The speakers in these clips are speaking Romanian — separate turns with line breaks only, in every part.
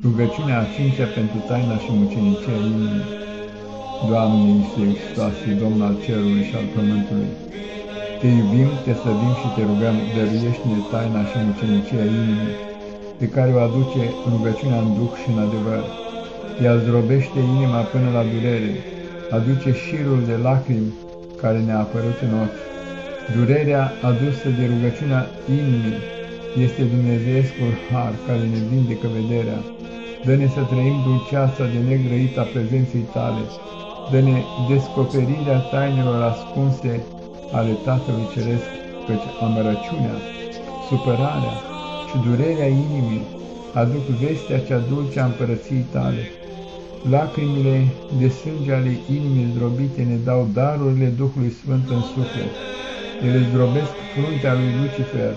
Rugăciunea a cincea pentru taina și mucenicia inimii. Doamne Iisuse Hristoase, Domn al cerului și al pământului, Te iubim, Te slăbim și Te rugăm, dăruiește-ne taina și mucenicia inimii, pe care o aduce rugăciunea în duh și în adevăr. Ea zdrobește inima până la durere, aduce șirul de lacrimi care ne-a apărut în ochi. Durerea adusă de rugăciunea inimii este Dumnezeescul har care ne vindecă vederea. Dă-ne să trăim dulceața de negrăit a prezenței tale. Dă-ne descoperirea tainelor ascunse ale Tatălui Ceresc, căci amărăciunea, supărarea și durerea inimii aduc vestea cea dulce a împărăției tale. Lacrimile de sânge ale inimii zdrobite ne dau darurile Duhului Sfânt în suflet. Ele zdrobesc fruntea lui Lucifer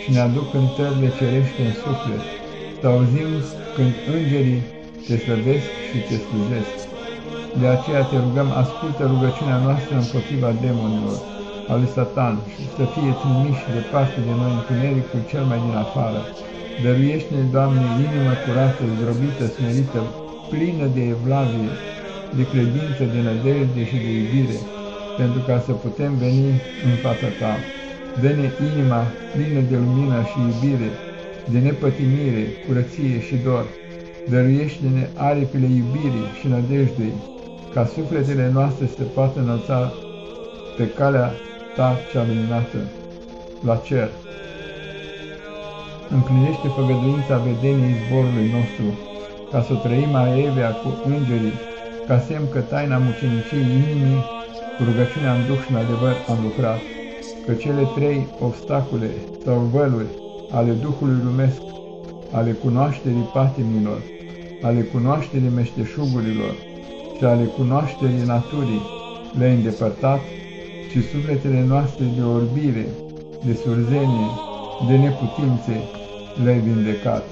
și ne aduc cântările cerește în suflet. Să auzim când îngerii te slăvesc și te slujesc. De aceea te rugăm, ascultă rugăciunea noastră împotriva demonilor, al lui Satan, și să fie trimiși departe de noi întunericul cel mai din afară. Dăruiește-ne, Doamne, inimă curată, zdrobită, smerită, plină de evlavie, de credință, de nădejde și de iubire, pentru ca să putem veni în fața Ta. Dă-ne inima plină de lumină și iubire, de nepătimire, curăție și dor. Dăruiește-ne aripile iubirii și nădejdei, ca sufletele noastre să poată înălța pe calea Ta cea luminată, la cer. Împlinește făgăduința vedeniei zborului nostru, ca să trăim aevea cu îngerii, ca semn că taina muceniciei inimii, cu rugăciunea în duh și în adevăr am lucrat, că cele trei obstacole sau văluri ale Duhului lumesc, ale cunoașterii patimilor, ale cunoașterii meșteșugurilor și ale cunoașterii naturii le-ai îndepărtat și sufletele noastre de orbire, de surzenie, de neputințe le-ai vindecat.